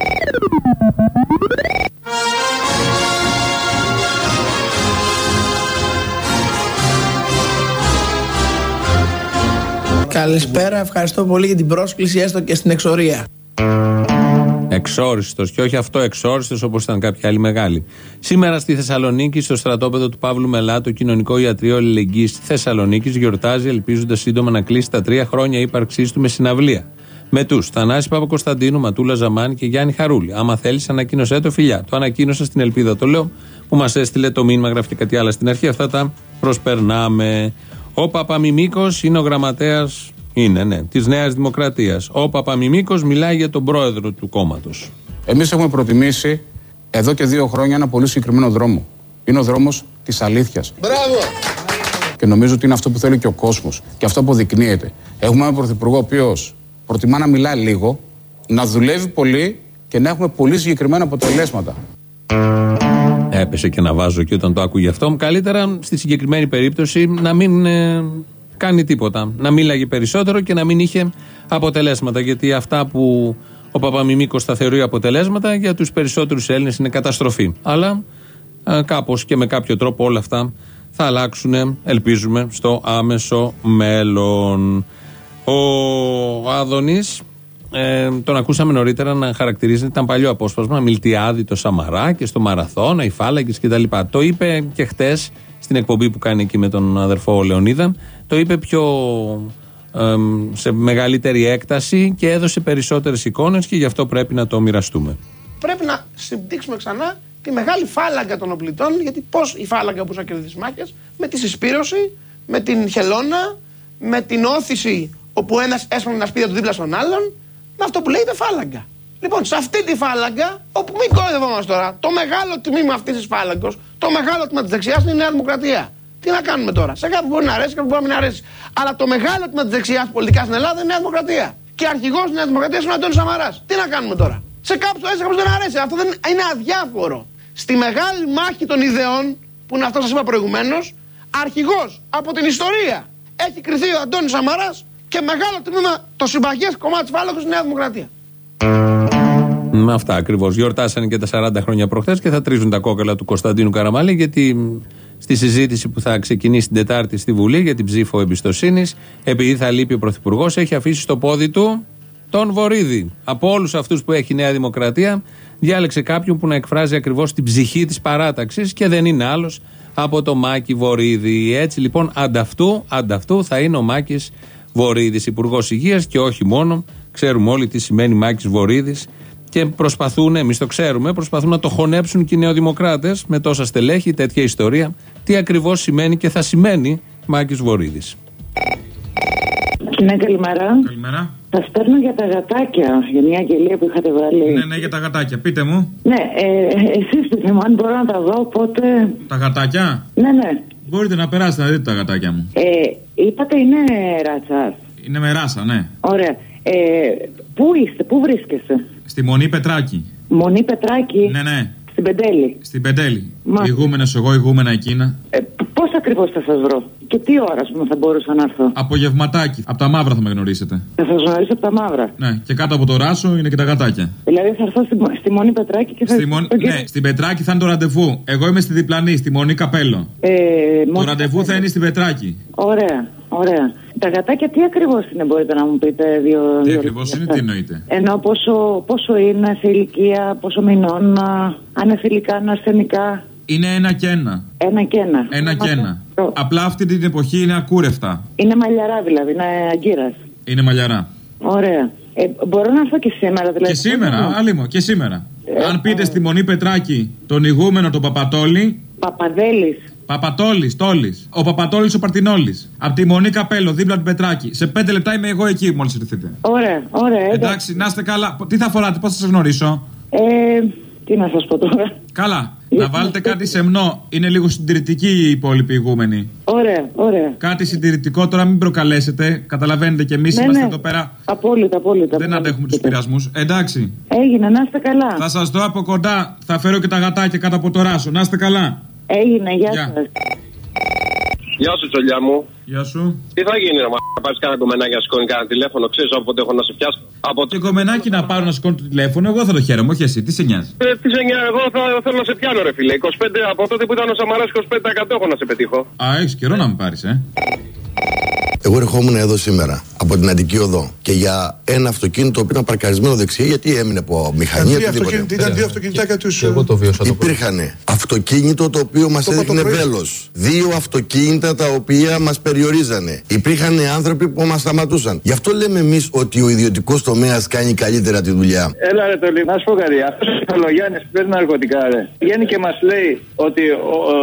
Καλησπέρα, ευχαριστώ πολύ για την πρόσκληση, έστω και στην εξορία. Εξόριστος και όχι αυτό εξόριστος όπως ήταν κάποιοι άλλοι μεγάλοι. Σήμερα στη Θεσσαλονίκη, στο στρατόπεδο του Παύλου Μελά, το κοινωνικό ιατρείο αλληλεγγύης της Θεσσαλονίκης γιορτάζει, ελπίζοντας σύντομα να κλείσει τα τρία χρόνια ύπαρξής του με συναυλία. Με τους Θανάση Παπακοσταντίνου, Ματούλα Ζαμάν και Γιάννη Χαρούλη. Άμα θέλεις, ανακοίνωσέ το φιλιά. Το ανακοίνωσα στην Ελπίδα, το λέω, που μας έστειλε το μήνυμα, γράφει και κάτι άλλο στην αρχή. Αυτά τα προσπερνάμε. Ο Παπαμιμίκος είναι ο γραμματέας είναι, ναι, της Νέας Δημοκρατίας. Ο Παπαμιμίκος μιλάει για τον πρόεδρο του κόμματος. Εμείς έχουμε προτιμήσει εδώ και δύο χρόνια ένα πολύ συγκεκριμένο δρόμο. Είναι ο δρόμος της αλήθειας. Μπράβο! Και νομίζω ότι είναι αυτό που θέλει και ο κόσμος. Και αυτό αποδεικνύεται. Έχουμε έναν πρωθυπουργό ο οποίος προτιμά να μιλάει λίγο, να δουλεύει πολύ και να έχουμε πολύ συγκεκριμένα αποτελέσματα. Έπεσε και να βάζω και όταν το άκουγε αυτό. Καλύτερα στη συγκεκριμένη περίπτωση να μην ε, κάνει τίποτα. Να μίλαγε περισσότερο και να μην είχε αποτελέσματα. Γιατί αυτά που ο Παπαμιμίκος θα θεωρεί αποτελέσματα για τους περισσότερους Έλληνες είναι καταστροφή. Αλλά ε, κάπως και με κάποιο τρόπο όλα αυτά θα αλλάξουν, ελπίζουμε, στο άμεσο μέλλον. Ο Άδωνης ε, τον ακούσαμε νωρίτερα να χαρακτηρίζεται, ήταν παλιό απόσπασμα, Μιλτιάδη το Σαμαρά και στο Μαραθώνα, οι φάλαγγες κτλ. Το είπε και χτες στην εκπομπή που κάνει εκεί με τον αδερφό Λεωνίδα. Το είπε πιο ε, σε μεγαλύτερη έκταση και έδωσε περισσότερες εικόνες και γι' αυτό πρέπει να το μοιραστούμε. Πρέπει να συμπτύξουμε ξανά τη μεγάλη φάλαγγα των οπλιτών, γιατί πώς η φάλαγγα που θα κερδίσει μάχες, με τη συσπήρωση, με την χελώνα, με την όθηση όπου ένας έσπρωχνε ένα σπίτι του δίπλα στον άλλον, με αυτό που λέγεται φάλαγγα. Λοιπόν, σε αυτή τη φάλαγγα, όπου μην κοροϊδευόμαστε τώρα, το μεγάλο τμήμα αυτής της φάλαγγα, το μεγάλο τμήμα της δεξιάς είναι η Νέα Δημοκρατία. Τι να κάνουμε τώρα; Σε κάποιον μπορεί να αρέσει, κάποιον μπορεί να μην αρέσει. Αλλά το μεγάλο τμήμα της δεξιάς πολιτικά στην Ελλάδα είναι η Νέα Δημοκρατία. Και αρχηγός της Νέας Δημοκρατίας είναι ο Αντώνης Σαμαράς. Τι να κάνουμε τώρα; Σε κάποιου αρέσει, κάποιου δεν αρέσει. Αυτό δεν είναι αδιάφορο. Στη μεγάλη μάχη των ιδεών, που είναι αυτό σας είπα προηγουμένως, αρχηγός από την ιστορία έχει κρυθεί ο Αντώνης Σαμαράς και μεγάλο τμήμα το συμπαγές κομμάτι της φάλαγγα Νέα Δημοκρατία. Με αυτά ακριβώς. Γιορτάσανε και τα 40 χρόνια προχθές και θα τρίζουν τα κόκαλα του Κωνσταντίνου Καραμαλή γιατί στη συζήτηση που θα ξεκινήσει την Τετάρτη στη Βουλή για την ψήφο εμπιστοσύνης, επειδή θα λείπει ο Πρωθυπουργός, έχει αφήσει στο πόδι του τον Βορύδη. Από όλους αυτούς που έχει η Νέα Δημοκρατία, διάλεξε κάποιον που να εκφράζει ακριβώς την ψυχή της παράταξης και δεν είναι άλλος από το Μάκη Βορύδη. Έτσι λοιπόν, ανταυτού, ανταυτού θα είναι ο Μάκης Βορύδης, Υπουργός Υγείας και όχι μόνο. Ξέρουμε όλοι τι σημαίνει Μάκης Βορύδης και προσπαθούν, εμείς το ξέρουμε, προσπαθούν να το χωνέψουν και οι νεοδημοκράτες με τόσα στελέχη, τέτοια ιστορία. Τι ακριβώς σημαίνει και θα σημαίνει Μάκης Βορύδης. Ναι, καλημέρα. Καλημέρα. Θα παίρνω για τα γατάκια, για μια αγγελία που είχατε βάλει. Ναι, ναι, για τα γατάκια. Πείτε μου. Ναι, ε, εσείς πείτε μου, αν μπορώ να τα δω, πότε... Τα γατάκια; Ναι, ναι. Μπορείτε να περάσετε να δείτε τα γατάκια μου. Ε, είπατε είναι ρατσάς. Είναι με ράσα, ναι. Ωραία. Ε, πού είστε, πού βρίσκεστε; Στη Μονή Πετράκη. Μονή Πετράκη. Ναι, ναι. Στην Πεντέλη. Στην Πεντέλη. Μα- Ηγούμενος εγώ, ηγούμενα εκείνα. Ε, Πώς ακριβώς θα σας βρω; Και τι ώρα, ας πούμε, θα μπορούσα να έρθω; Απογευματάκι. Από τα μαύρα θα με γνωρίσετε. Θα σας γνωρίσω από τα μαύρα. Ναι, και κάτω από το ράσο είναι και τα γατάκια. Δηλαδή θα έρθω στη, στη Μονή Πετράκη και θα. Στη Μον... Ναι, στην Πετράκη θα είναι το ραντεβού. Εγώ είμαι στη διπλανή, στη Μονή Καπέλο. Ε, Το Μονή ραντεβού θα είναι στην Πετράκη. Ωραία, ωραία. Τα γατάκια τι ακριβώς είναι, μπορείτε να μου πείτε δύο. Τι δύο ακριβώς λεπτά. είναι, τι εννοείται. Ενώ πόσο, πόσο είναι σε ηλικία, πόσο μηνών, α, αν είναι φιλικά, αν είναι ασθενικά. Είναι ένα και ένα. Ένα και ένα. Ένα και ένα. Απλά αυτή την εποχή είναι ακούρευτα. Είναι μαλλιαρά δηλαδή, είναι αγκύρας. Είναι μαλλιαρά. Ωραία. Ε, μπορώ να έρθω και σήμερα δηλαδή. Και σήμερα, άλλη μου, και σήμερα. Αν πείτε στη Μονή Πετράκη τον ηγούμενο τον Παπατόλη. Παπαδέλης. Παπατόλης, Τόλης. Ο Παπατόλης ο Παρτινόλης. Από τη Μονή Καπέλο, δίπλα την Πετράκη. Σε πέντε λεπτά είμαι εγώ εκεί μόλις ήρθετε. Ωραία, ωραία. Εντάξει, να είστε καλά. Τι θα φοράτε, πώς θα σας γνωρίσω; Ε, τι να σας πω τώρα. Καλά. Να βάλετε κάτι σεμνό. Είναι λίγο συντηρητική η υπόλοιπη ηγούμενη. Ωραία, ωραία. Κάτι συντηρητικό τώρα μην προκαλέσετε. Καταλαβαίνετε κι εμείς Ναι, είμαστε ναι. εδώ πέρα. Απόλυτα, απόλυτα. Δεν αντέχουμε τους πειρασμούς. Εντάξει. Έγινε, να είστε καλά. Θα σας δω από κοντά. Θα φέρω και τα γατάκια κάτω από το ράσο. Να είστε καλά. Έγινε, γεια Γεια. σας. Γεια σου, τσολιά μου. Γεια σου. Τι θα γίνει, ρε μα, να πάρεις κανένα κομμενάκι να σηκώνει κανένα τηλέφωνο, ξέρεις όποτε έχω να σε πιάσω. Από Και κομμενάκι να πάρω να σηκώνω το τηλέφωνο, εγώ θα το χαίρομαι, όχι εσύ. Τι σε νοιάζει; Ε, τι σε νοιάζει, εγώ θα, θέλω να σε πιάνω, ρε φίλε. 25 από τότε που ήταν ο Σαμαράς, 25% έχω να σε πετύχω. Α, έχεις καιρό να με πάρεις, ε. Εγώ ερχόμουν εδώ σήμερα από την Αττική Οδό και για ένα αυτοκίνητο που ήταν παρκαρισμένο δεξιά γιατί έμεινε από μηχανή. Ήταν δύο οτιδήποτε. αυτοκίνητα- ήταν δύο αυτοκινητάκια τους. εγώ το βίωσα. Υπήρχαν αυτοκίνητο το οποίο μας Το έδειχνε πρωί. βέλος. Δύο αυτοκίνητα τα οποία μας περιορίζανε. Υπήρχαν άνθρωποι που μας σταματούσαν. Γι' αυτό λέμε εμείς ότι ο ιδιωτικός τομέας κάνει καλύτερα τη δουλειά. Έλα ρε Τολί, να σου πω κάτι. Αυτός ο Κεφαλογιάννη που παίρνει ναρκωτικά, ρε. Βγαίνει και μας λέει ότι ο, ο,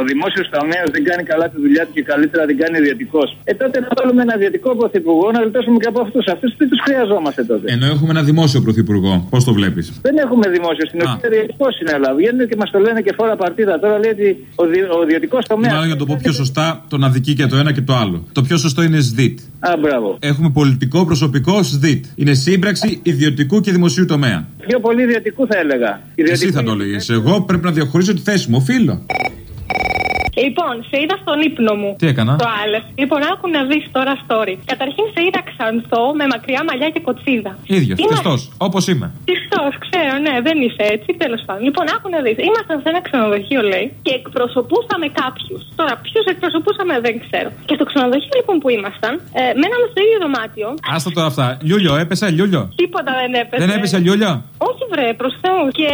ο δημόσιος τομέας δεν κάνει καλά τη δουλειά του και καλύτερα δεν κάνει ιδιωτικός. Ε, τότε να βάλουμε ένα ιδιωτικό πρωθυπουργό να γλιτώσουμε και από αυτούς. Αυτούς τι τους χρειαζόμαστε τότε; Ενώ έχουμε ένα δημόσιο πρωθυπουργό. Πώς το βλέπεις; Δεν έχουμε δημόσιο στην ουσία ιδιωτικό είναι, αλλά βγαίνουν και μας το λένε και φορά παρτίδα. Τώρα λέει ότι ο, δι- ο ιδιωτικός τομέα. Μάλλον για να το πω πιο σωστά, τον αδικεί και το ένα και το άλλο. Το πιο σωστό είναι ΣΔΙΤ. Α, μπράβο. Έχουμε πολιτικό προσωπικό ΣΔΙΤ. Είναι σύμπραξη ιδιωτικού και δημοσίου τομέα. Πιο πολύ ιδιωτικού θα έλεγα. Εσύ θα το έλεγε. Εγώ πρέπει να διαχωρίσω τη θέση μου. Οφείλω. Λοιπόν, σε είδα στον ύπνο μου. Τι έκανα; Το άλλο. Λοιπόν, άκου να δεις τώρα story. Καταρχήν σε είδα ξανθό με μακριά μαλλιά και κοτσίδα. ίδιος, Είμα- Χριστό, όπως είμαι. Χριστό, ξέρω, ναι, δεν είσαι έτσι, τέλος πάντων. Λοιπόν, άκου να δεις. Ήμασταν σε ένα ξενοδοχείο, λέει, και εκπροσωπούσαμε κάποιους. Τώρα, ποιους εκπροσωπούσαμε δεν ξέρω. Και στο ξενοδοχείο, λοιπόν, που ήμασταν, ε, μέναμε στο ίδιο δωμάτιο. Άστα τώρα αυτά. Λιούλιο, έπεσε, λιούλιο. Τίποτα δεν έπεσε. Δεν έπεσε λιούλιο. Όχι, βρε, προς Θεού. Και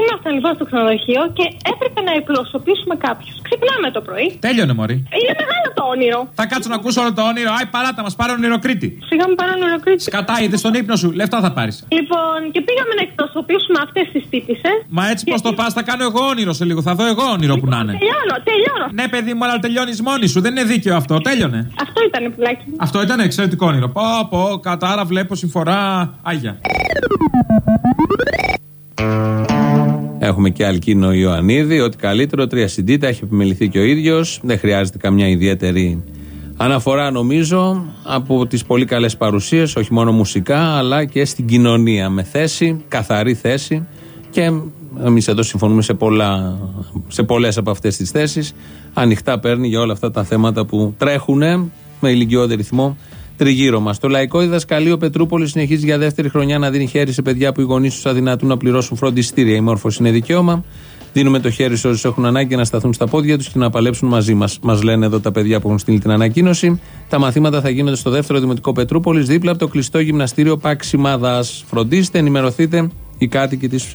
ήμασταν λοιπόν στο ξενοδοχείο και έπρεπε να εκπροσωπήσουμε κάποιους. Ξυπνάμε το πρωί. Τέλειωνε, Μωρή. Είναι μεγάλο το όνειρο. Θα κάτσω να ακούσω όλο το όνειρο. Άι, παράτα μας, πάρε ονειροκρίτη. Σιγά μου πάρω ολοκλήρη. Σκατά, είδε στον ύπνο σου. Λεφτά θα πάρεις. Λοιπόν, και πήγαμε να εκπροσωπήσουμε αυτές τις τύπησες. Μα έτσι πώ το πας, θα κάνω εγώ όνειρο σε λίγο. Θα δω εγώ όνειρο που να είναι. Τελειώνω, τελειώνω. Ναι, παιδί μου, αλλά τελειώνεις μόνη σου. Δεν είναι δίκαιο αυτό. Τέλειωνε. Αυτό ήταν πουλάκι. Αυτό ήταν εξαιρετικό όνειρο. Πω, πω, κατάρα, βλέπω συμφορά. Άγια. Έχουμε και Αλκίνο Ιωαννίδη. Ότι καλύτερο, τρία CD, τα έχει επιμεληθεί και ο ίδιος. Δεν χρειάζεται καμιά ιδιαίτερη αναφορά, νομίζω, από τις πολύ καλές παρουσίες, όχι μόνο μουσικά, αλλά και στην κοινωνία. Με θέση, καθαρή θέση. Και εμείς εδώ συμφωνούμε σε, πολλά, σε πολλές από αυτές τις θέσεις. Ανοιχτά παίρνει για όλα αυτά τα θέματα που τρέχουν με ηλικιώδη ρυθμό τριγύρω μας. Το Λαϊκό Διδασκαλείο Πετρούπολης συνεχίζει για δεύτερη χρονιά να δίνει χέρι σε παιδιά που οι γονείς τους αδυνατούν να πληρώσουν φροντιστήρια. Η μόρφωση είναι δικαίωμα. Δίνουμε το χέρι σε όσους έχουν ανάγκη να σταθούν στα πόδια τους και να παλέψουν μαζί μας. Μας λένε εδώ τα παιδιά που έχουν στείλει την ανακοίνωση. Τα μαθήματα θα γίνονται στο δεύτερο Δημοτικό Πετρούπολης, δίπλα από το κλειστό γυμναστήριο Παξιμάδα. Φροντίστε, ενημερωθείτε οι κάτοικοι της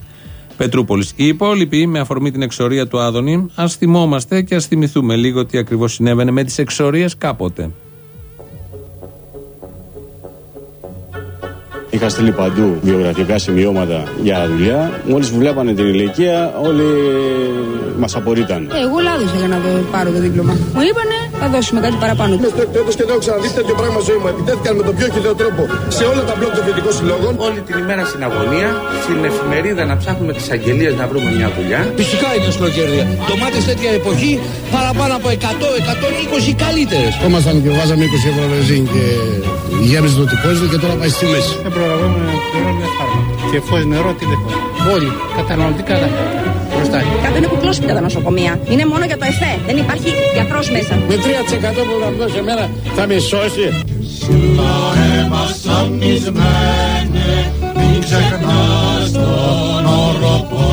Πετρούπολης. Οι υπόλοιποι, με αφορμή την εξορία του Άδωνη, ας θυμόμαστε και ας θυμηθούμε λίγο τι ακριβώς συνέβαινε με τις εξορίες κάποτε. Είχα στείλει παντού βιογραφικά σημειώματα για δουλειά. Μόλις βλέπανε την ηλικία, όλοι μας απορρίτανε. Εγώ λάδωσα για να το πάρω το δίπλωμα. Μου είπανε θα δώσουμε κάτι παραπάνω. Είμαι στο εκτέλο και δεν έχω ξαναδεί τέτοιο πράγμα ζωή μου. Επιτέθηκαν με τον πιο χιδαίο τρόπο σε όλα τα μπλοκ των φοιτητικών συλλόγων. Όλη την ημέρα στην αγωνία, στην εφημερίδα να ψάχνουμε τις αγγελίες να βρούμε μια δουλειά. Φυσικά είναι σκλοκέρδια. Ντομάτε τέτοια εποχή παραπάνω από 100-120 καλύτερες. Ήμασταν και βάζαμε 20 ευρώ βενζίν και γέμιζε το τυπόζιτο και τώρα πάει στη μέση. Δεν προλαβαίνουμε να πληρώνουμε φάρμακα. Και φως νερό τι δεν χωράει. Όλοι καταναλωτικά δεν Μπροστά. Κάτω είναι κουκλόσπιτα τα νοσοκομεία. Είναι μόνο για το ΕΦΕ. Δεν υπάρχει γιατρός μέσα. Με 3% που θα μου δώσει εμένα θα με σώσει. Μην ξεχνάς τον οροπό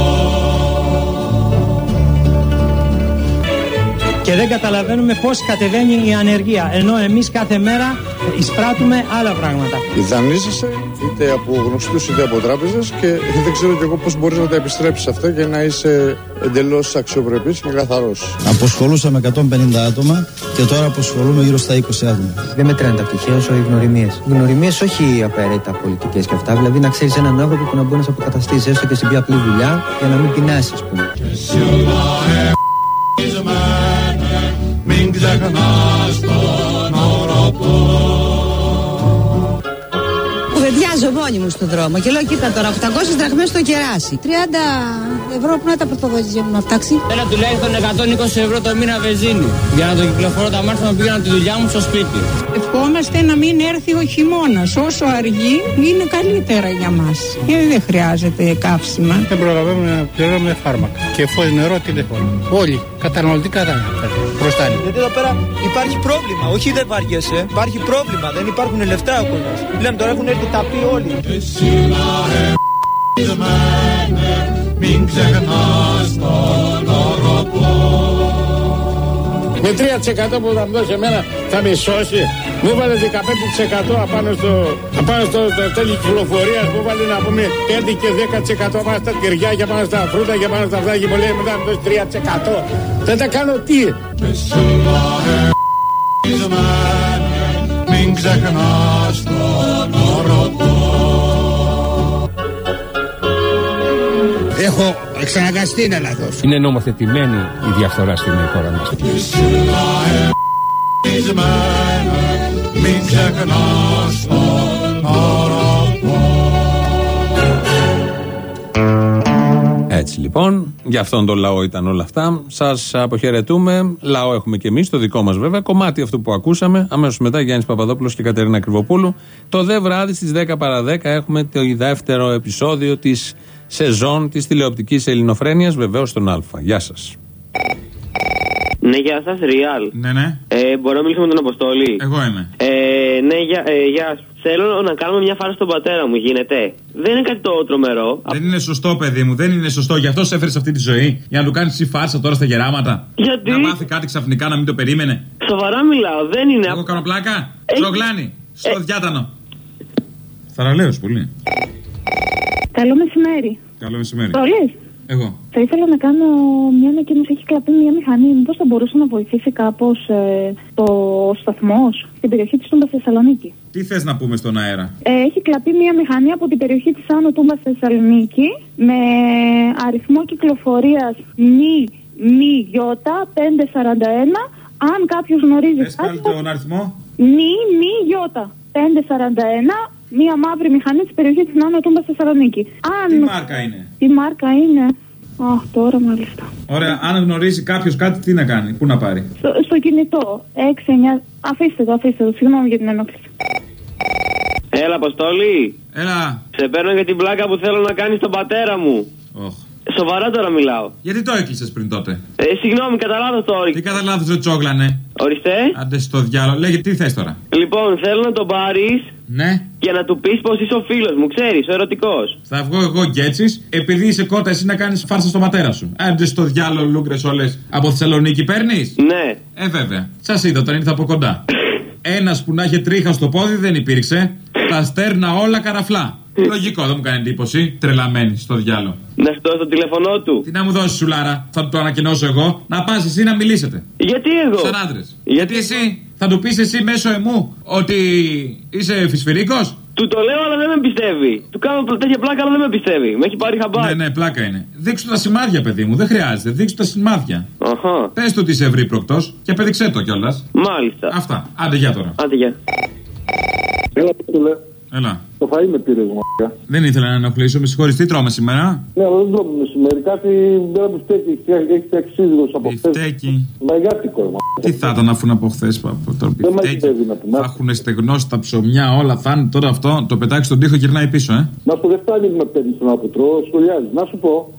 Και δεν καταλαβαίνουμε πώς κατεβαίνει η ανεργία, ενώ εμείς κάθε μέρα εισπράττουμε άλλα πράγματα. Δανείζεσαι είτε από γνωστούς είτε από τράπεζες και δεν ξέρω κι εγώ πώς μπορείς να τα επιστρέψεις αυτά και να είσαι εντελώς αξιοπρεπής και καθαρός. Αποσχολούσαμε 150 άτομα και τώρα αποσχολούμε γύρω στα 20 άτομα. Δεν μετράνε τα πτυχία όσο οι γνωριμίες. Γνωριμίες όχι απαραίτητα πολιτικές και αυτά. Δηλαδή να ξέρεις έναν άνθρωπο που να μπορεί να σε αποκαταστήσει έστω και στην πιο απλή δουλειά για να μην πεινάσεις, ας πούμε. Μην ξεχνάς Κουβεντιάζω μόνη μου στον δρόμο και λέω: Κοίτα τώρα, 800 δραχμές στο κεράσι. 30 ευρώ που να τα πρωτοβοηθήσει μου να φτάξει. Ένα τουλάχιστον 120 ευρώ το μήνα βενζίνη. Για να το κυκλοφορώ τα μάτια να πήγαινα τη δουλειά μου στο σπίτι. Ευχόμαστε να μην έρθει ο χειμώνας. Όσο αργεί, είναι καλύτερα για μας. Γιατί δεν χρειάζεται καύσιμα. Δεν προλαβαίνουμε να πληρώνουμε φάρμακα. Και φως νερό τι δεν χωράει. Όλοι καταναλωτικά δεν Μπροστά. Γιατί εδώ πέρα υπάρχει πρόβλημα, όχι δεν βαριέσαι. Υπάρχει πρόβλημα, δεν υπάρχουν λεφτά ο κόσμος. Λέμε τώρα έχουν έρθει τα πει όλοι. Μην ξεχνάς τον οροπό Με 3% που θα μου δώσει εμένα θα με σώσει. Μου βάλε 15% απάνω στο, απάνω στο, στο τέλη κυκλοφορίας. Μου βάλε να πούμε 5 και 10% πάνω στα τυριά και πάνω στα φρούτα και πάνω στα αυτά. Και μου λέει μετά μου δώσεις 3%. Δεν τα κάνω τι; Μην ξεχνάς τον οροπό Έχω εξαναγκαστεί να λαθώσω. Είναι νομοθετημένη η διαφθορά στην χώρα μας. Μην ξεχνάς τον οροπό Έτσι λοιπόν, για αυτόν τον λαό ήταν όλα αυτά. Σας αποχαιρετούμε. Λαό έχουμε και εμείς, το δικό μας βέβαια. Κομμάτι αυτού που ακούσαμε. Αμέσως μετά Γιάννης Παπαδόπουλος και Κατερίνα Κρυβοπούλου. Το δε βράδυ στις 10 παρα 10 έχουμε το δεύτερο επεισόδιο της σεζόν της τηλεοπτικής ελληνοφρένειας, βεβαίως στον Α. Γεια σας. Ναι, γεια σας, Ριάλ. Ναι, ναι. Ε, μπορώ να μιλήσω με τον Αποστόλη; Εγώ είμαι. Ε, ναι, γεια, ε, γεια σου. Θέλω να κάνουμε μια φάρα στον πατέρα μου, γίνεται. Δεν είναι κάτι το τρομερό. Δεν είναι σωστό, παιδί μου, δεν είναι σωστό. Γι' αυτό σε έφερες σε αυτή τη ζωή. Για να του κάνεις φάρσα τώρα στα γεράματα. Γιατί; Να μάθει κάτι ξαφνικά να μην το περίμενε. Σοβαρά μιλάω, δεν είναι. Εγώ κάνω πλάκα. Έχει- Τρογλάνι. Στο διάτανο. Θαραλέος πολύ. Καλό μεσημέρι. Καλό μεσημέρι. Προλείς. Εγώ. Θα ήθελα να κάνω μια ανακοίνωση. Έχει κλαπεί μια μηχανή. Μήπως θα μπορούσε να βοηθήσει κάπως ε, το σταθμός στην περιοχή της Τούμπας Θεσσαλονίκη; Τι θες να πούμε στον αέρα; Ε, έχει κλαπεί μια μηχανή από την περιοχή της Άνω Τούμπας Θεσσαλονίκη με αριθμό κυκλοφορίας νη μη γιώτα 541. Αν κάποιος γνωρίζει Πες πάλι κάτι. τον αριθμό. Νη μη γιώτα 541. Μια μαύρη μηχανή της περιοχής τη Άνω Τούμπα Θεσσαλονίκη. Αν... Τι μάρκα είναι; Τι μάρκα είναι; Αχ, τώρα μάλιστα. Ωραία, αν γνωρίζει κάποιος κάτι, τι να κάνει, πού να πάρει; Στο, στο κινητό. 6-9. Αφήστε το, αφήστε το. Συγγνώμη για την ενόχληση. Έλα, Αποστόλη. Έλα. Σε παίρνω για την πλάκα που θέλω να κάνεις στον πατέρα μου. Οχ. Σοβαρά τώρα μιλάω. Γιατί το έκλεισες πριν τότε; Ε, συγγνώμη, κατά λάθο το όριξα. Τι κατά λάθο δεν τσόγλανε. Οριστέ. Άντε στο διάλογο. Λέγε τι θες τώρα; Λοιπόν, θέλω να τον πάρεις Ναι. και να του πεις πως είσαι ο φίλος μου, ξέρεις, ο ερωτικός. Θα βγω εγώ γκέτσις, επειδή είσαι κότα, εσύ να κάνεις φάρσα στον πατέρα σου. Άντε στο διάλογο, λούγκρες όλες. Από Θεσσαλονίκη παίρνεις; Ναι. Ε, βέβαια. Σας είδα όταν ήρθα από κοντά. Ένας που να είχε τρίχα στο πόδι δεν υπήρξε. Τα στέρνα όλα καραφλά. Λογικό, δεν μου κάνει εντύπωση. Τρελαμένη στο διάλογο. Να σου δώσω το τηλέφωνό του. Τι να μου δώσεις, Σουλάρα, θα το ανακοινώσω εγώ. Να πας εσύ να μιλήσετε. Γιατί εγώ; Σαν άντρες. Γιατί εσύ, θα του πεις εσύ μέσω εμού ότι είσαι φυσφυρίκος; Του το λέω, αλλά δεν με πιστεύει. Του κάνω τέτοια πλάκα, αλλά δεν με πιστεύει. Με έχει πάρει χαμπάρι. Ναι, ναι, πλάκα είναι. Δείξου τα σημάδια, παιδί μου, δεν χρειάζεται. Δείξου τα σημάδια. Αχα. Πες του ότι είσαι ευρύπροκτος και απέδειξέ το κιόλας. Μάλιστα. Αυτά. Άντε, για τώρα. Άντε, γεια. Έλα, τι λέει. Έλα. Το φαΐ με πήρε μου. Δεν ήθελα να ενοχλήσω, με συγχωρείς. Τι τρώμε σήμερα; Ναι, αλλά δεν τρώμε μεσημέρι. Κάτι δεν μου φταίει. Έχει φτιάξει σύζυγος από χθες. Φτέκι. Μαγιάτικο, ρε, Τι θα ήταν αφού είναι από χθε. Δεν μαγειρεύει να πούμε. Θα έχουν στεγνώσει τα ψωμιά, όλα θα είναι τώρα αυτό. Το πετάξει στον τοίχο γυρνάει πίσω, ε. Να σου δεν φτάνει με παίρνει τον αποτρό, σχολιάζει. Να σου πω.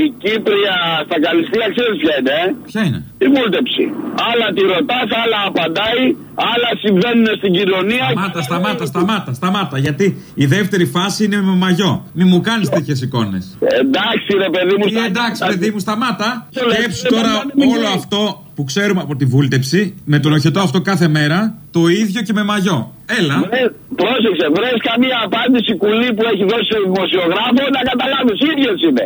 Η Κύπρια στα Καλυστία ξέρεις ποια είναι, ε; Ποια είναι; Η βούλτεψη. Άλλα τη ρωτάς, άλλα απαντάει, άλλα συμβαίνουν στην κοινωνία. Σταμάτα, σταμάτα, σταμάτα, σταμάτα. Γιατί η δεύτερη φάση είναι με μαγιό. Μη μου κάνεις τέτοιες εικόνες. Εντάξει, ρε παιδί μου. Τι εντάξει, παιδί μου, σταμάτα. Το λέω, Σκέψου δεν τώρα πάνε όλο μικρή. αυτό που ξέρουμε από τη βούλτεψη, με τον οχετό αυτό κάθε μέρα, το ίδιο και με μαγιό. Έλα. Βρε- Πρόσεξε, βρες καμία απάντηση κουλή που έχει δώσει ο δημοσιογράφος να καταλάβεις. ίδιος είναι.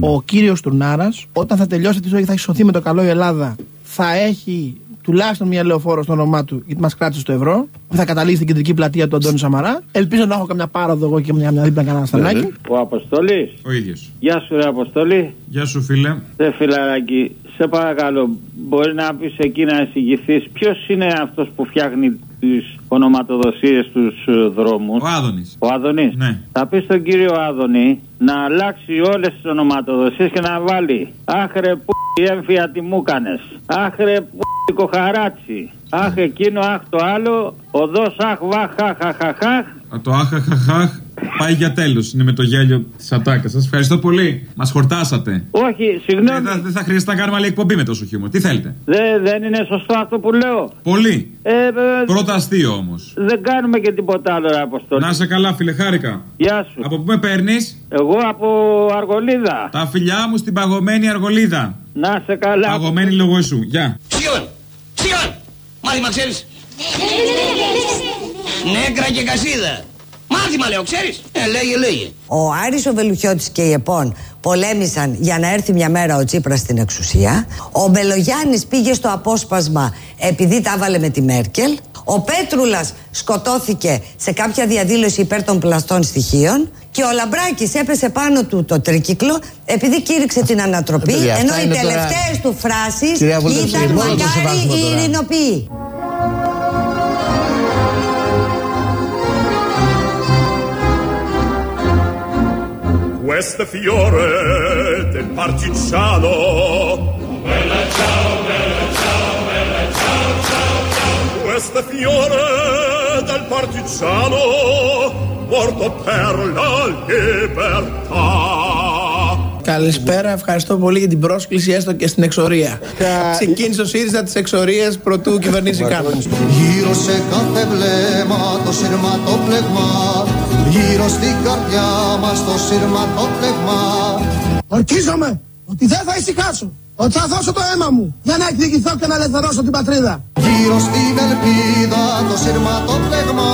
Ο κύριος Τουρνάρα, όταν θα τελειώσει τη ζωή και θα έχει σωθεί με το καλό η Ελλάδα, θα έχει τουλάχιστον μια λεωφόρο στο όνομά του, γιατί μας κράτησε το ευρώ, που θα καταλήξει στην κεντρική πλατεία του Αντώνη Σαμαρά. Ελπίζω να έχω καμιά πάροδο εγώ και μια, μια δίπλα κανένα στανάκι. Ο Αποστολή. Ο ίδιος. Γεια σου, ρε Αποστολή. Γεια σου, φίλε. Ρε φιλαράκι, σε παρακαλώ, μπορεί να πεις εκεί να εισηγηθείς ποιος είναι αυτός που φτιάχνει τις ονοματοδοσίες στους δρόμους. Ο Άδωνης. Ο Άδωνης. Ναι. Θα πεις στον κύριο Άδωνη να αλλάξει όλες τις ονοματοδοσίες και να βάλει Άχρε που η έμφυα τι μου κάνες Άχρε που η κοχαράτσι. Αχ εκείνο, αχ το άλλο. Οδός, αχ, βαχ, αχ, αχ, αχ, αχ. Α, Το αχαχαχαχ πάει για τέλος. Είναι με το γέλιο της ατάκας. Σας ευχαριστώ πολύ. Μας χορτάσατε. Όχι, συγγνώμη. Δεν θα, δεν θα χρειάζεται να κάνουμε άλλη εκπομπή με τόσο χιούμορ. Τι θέλετε; Δε- δεν είναι σωστό αυτό που λέω. Πολύ. Ε, ε, Πρώτα αστείο όμως. δεν κάνουμε και τίποτα άλλο, ρε Αποστολή. Να σε καλά, φίλε, χάρηκα. Γεια σου. Από πού με παίρνεις, Εγώ από Αργολίδα. Τα φιλιά μου στην παγωμένη αργολίδα. Να σε καλά. Παγωμένη λόγω εσού. Γεια. Σιόν! Σιόν! Μάθημα ξέρεις. Νέκρα και κασίδα. Μάθημα λέω, ξέρεις; Ε, λέγε, λέγε. Ο Άρης ο Βελουχιώτης και η ΕΠΟΝ πολέμησαν για να έρθει μια μέρα ο Τσίπρας στην εξουσία. Ο Μπελογιάννης πήγε στο απόσπασμα επειδή τα έβαλε με τη Μέρκελ. Ο Πέτρουλας σκοτώθηκε σε κάποια διαδήλωση υπέρ των πλαστών στοιχείων. Και ο Λαμπράκης έπεσε πάνω του το τρίκυκλο επειδή κήρυξε την ανατροπή. Παιδιά, αυτά ενώ οι είναι τώρα- τελευταίες του φράσεις Κυρία Βούλτεψη, ήταν μόνο το μακάρι σεβάσουμε οι Questo fiore del partigiano. Bella ciao, bella ciao, bella ciao, ciao, ciao. Questo fiore del partigiano morto per la libertà. Καλησπέρα, ευχαριστώ πολύ για την πρόσκληση, έστω και στην εξορία. Ξεκίνησε ο ΣΥΡΙΖΑ τις εξορίες πρωτού κυβερνήσει καν. Γύρω σε κάθε βλέμμα το σειρματόπλεγμα Γύρω στην καρδιά μας το σειρματόπλεγμα Ορκίζομαι ότι δεν θα ησυχάσω. Ότι θα δώσω το αίμα μου για να εκδικηθώ και να ελευθερώσω την πατρίδα. Γύρω στην ελπίδα το σειρματόπλεγμα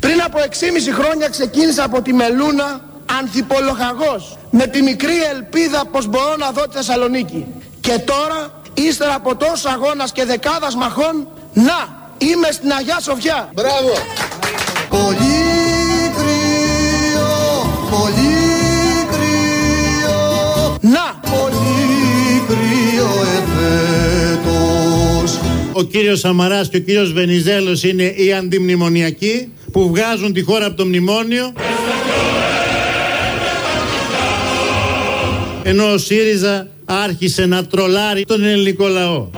Πριν από 6,5 χρόνια ξεκίνησα από τη Μελούνα ανθιπολογαγός με τη μικρή ελπίδα πως μπορώ να δω τη Θεσσαλονίκη. Και τώρα, ύστερα από τόσο αγώνας και δεκάδας μαχών, να, είμαι στην Αγιά Σοφιά. Μπράβο. Πολύ κρύο, πολύ κρύο Να, πολύ κρύο εφέτος Ο κύριος Σαμαράς και ο κύριος Βενιζέλος είναι οι αντιμνημονιακοί που βγάζουν τη χώρα από το μνημόνιο. Ενώ ο ΣΥΡΙΖΑ άρχισε να τρολάρει τον ελληνικό λαό.